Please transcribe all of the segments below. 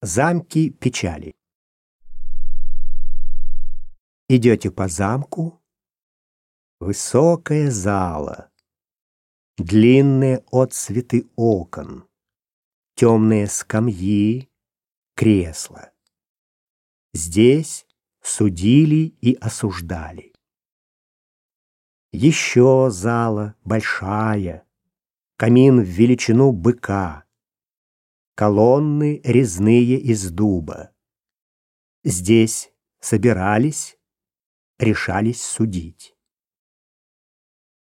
Замки печали. Идете по замку. Высокая зала. Длинные отсветы окон. Темные скамьи, кресла. Здесь судили и осуждали. Еще зала большая, камин в величину быка, колонны резные из дуба. Здесь собирались, решались судить.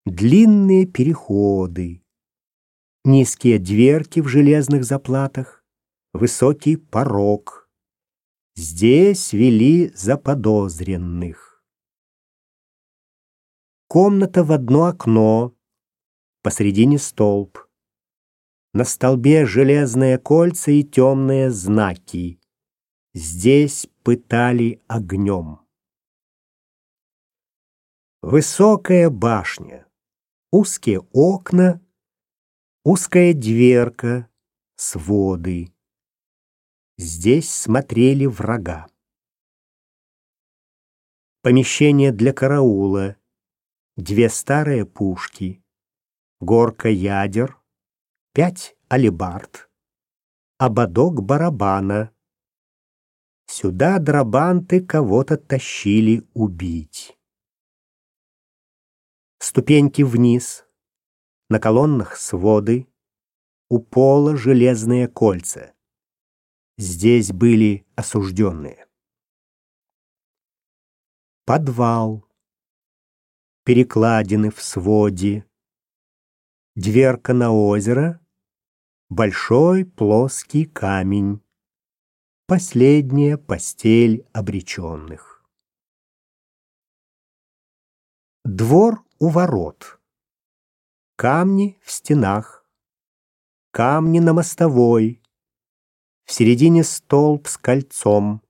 Длинные переходы, низкие дверки в железных заплатах, высокий порог. Здесь вели заподозренных. Комната в одно окно, посредине столб. На столбе железные кольца и темные знаки. Здесь пытали огнем. Высокая башня, узкие окна, узкая дверка, своды. Здесь смотрели врага. Помещение для караула, две старые пушки, горка ядер, пять алебард, ободок барабана. Сюда драбанты кого-то тащили убить. Ступеньки вниз, на колоннах своды, у пола железные кольца. Здесь были осужденные. Подвал, перекладины в своде, дверка на озеро, большой плоский камень, последняя постель обреченных. Двор у ворот, камни в стенах, камни на мостовой, в середине столб с кольцом,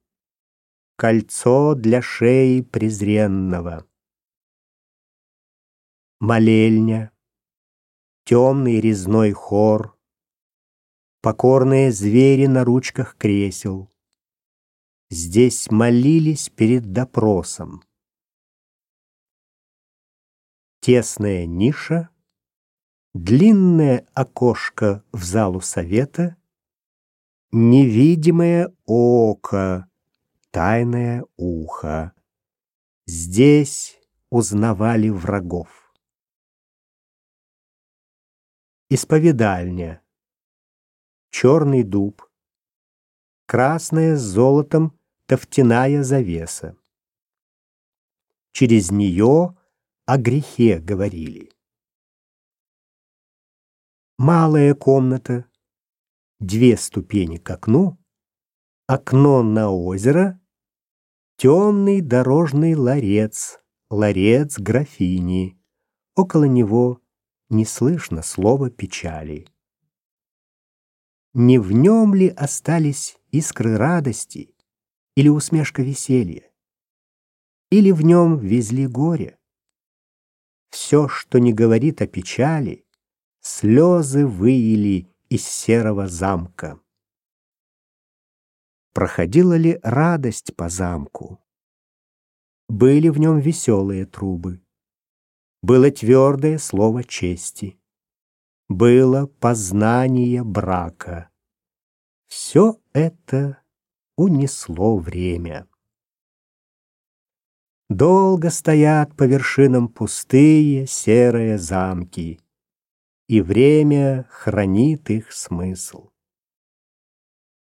кольцо для шеи презренного. Молельня, темный резной хор, покорные звери на ручках кресел. Здесь молились перед допросом. Тесная ниша, длинное окошко в залу совета, невидимое око, тайное ухо. Здесь узнавали врагов. Исповедальня. Черный дуб. Красная с золотом тофтяная завеса. Через нее о грехе говорили. Малая комната, две ступени к окну, окно на озеро, темный дорожный ларец, ларец графини. Около него не слышно слова печали. Не в нем ли остались искры радости или усмешка веселья? Или в нем везли горе? Все, что не говорит о печали, слезы выили из серого замка. Проходила ли радость по замку? Были в нем веселые трубы было твердое слово чести, было познание брака. Все это унесло время. Долго стоят по вершинам пустые серые замки, и время хранит их смысл.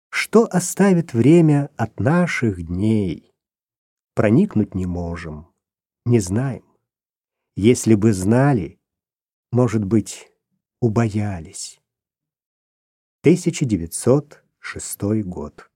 Что оставит время от наших дней? Проникнуть не можем, не знаем. Если бы знали, может быть, убоялись. 1906 год.